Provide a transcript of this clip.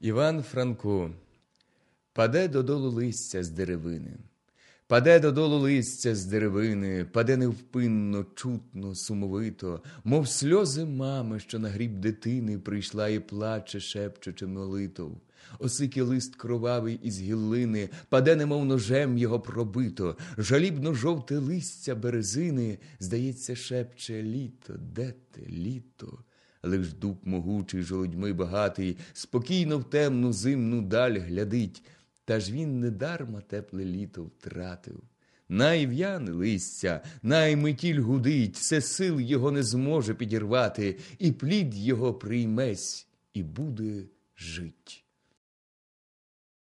Іван Франко Паде додолу листя з деревини, паде додолу листя з деревини, паде невпинно, чутно, сумовито, мов сльози мами, що на гріб дитини прийшла і плаче, шепчучи молитов. Осикий лист кровавий із гіллини, паде, немов ножем його пробито, жалібно жовте листя березини, здається, шепче літо, де ти, літо? Лиш дуб могучий, жолудьми багатий, спокійно в темну зимну даль глядить, та ж він недарма тепле літо втратив. Найв'яне листя, най метіль гудить, все сил його не зможе підірвати, і плід його приймесь, і буде жить.